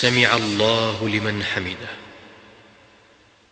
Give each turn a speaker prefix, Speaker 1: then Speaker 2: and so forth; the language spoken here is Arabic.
Speaker 1: سمع الله لمن حمده.